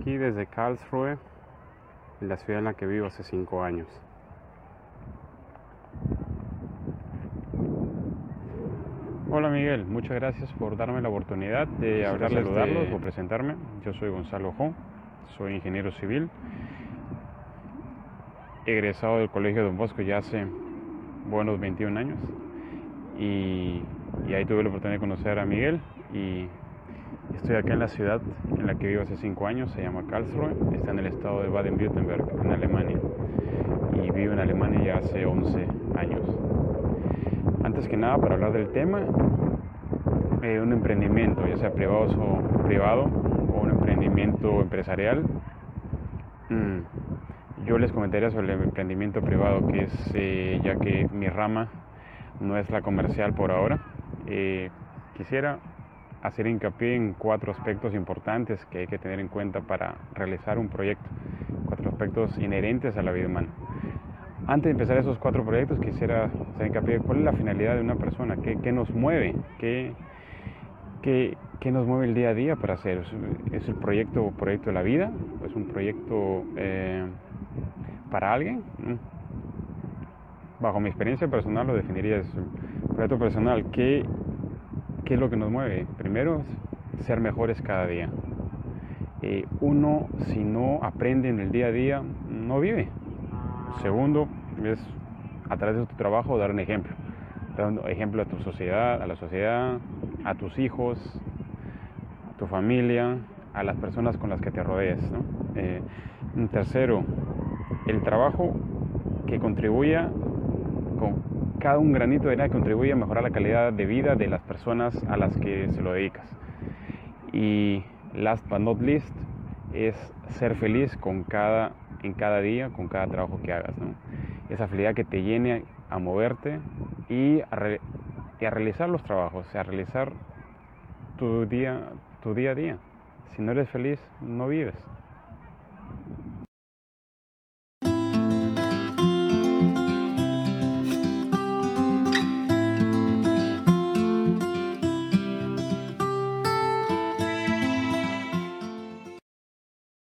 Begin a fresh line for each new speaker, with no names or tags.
aquí desde Karlsruhe, la ciudad en la que vivo hace cinco años. Hola Miguel, muchas gracias por darme la oportunidad de hablarles saludarlos de... o presentarme. Yo soy Gonzalo Jo, soy ingeniero civil, egresado del Colegio Don Bosco ya hace buenos 21 años y, y ahí tuve la oportunidad de conocer a Miguel y Estoy acá en la ciudad en la que vivo hace 5 años, se llama Karlsruhe, está en el estado de Baden-Württemberg, en Alemania. Y vivo en Alemania ya hace 11 años. Antes que nada, para hablar del tema, eh, un emprendimiento, ya sea privado o, privado, o un emprendimiento empresarial, mm, yo les comentaría sobre el emprendimiento privado, que es, eh, ya que mi rama no es la comercial por ahora, eh, quisiera hacer hincapié en cuatro aspectos importantes que hay que tener en cuenta para realizar un proyecto, cuatro aspectos inherentes a la vida humana. Antes de empezar esos cuatro proyectos, quisiera hacer hincapié cuál es la finalidad de una persona, qué, qué nos mueve, qué, qué, qué, nos mueve el día a día para hacer. ¿Es el proyecto, proyecto de la vida? ¿Es un proyecto eh, para alguien? Bajo mi experiencia personal lo definiría es un proyecto personal. ¿Qué, ¿Qué es lo que nos mueve? Primero, ser mejores cada día. Eh, uno, si no aprende en el día a día, no vive. Segundo, es a través de tu trabajo dar un ejemplo. Dando ejemplo a tu sociedad, a la sociedad, a tus hijos, a tu familia, a las personas con las que te rodees. Eh, tercero, el trabajo que contribuya con cada un granito de arena contribuye a mejorar la calidad de vida de las personas a las que se lo dedicas. Y last but not least es ser feliz con cada, en cada día, con cada trabajo que hagas. Esa felicidad que te llene a moverte y a, realizar los trabajos, a realizar tu día, tu día a día. Si no eres feliz, no vives.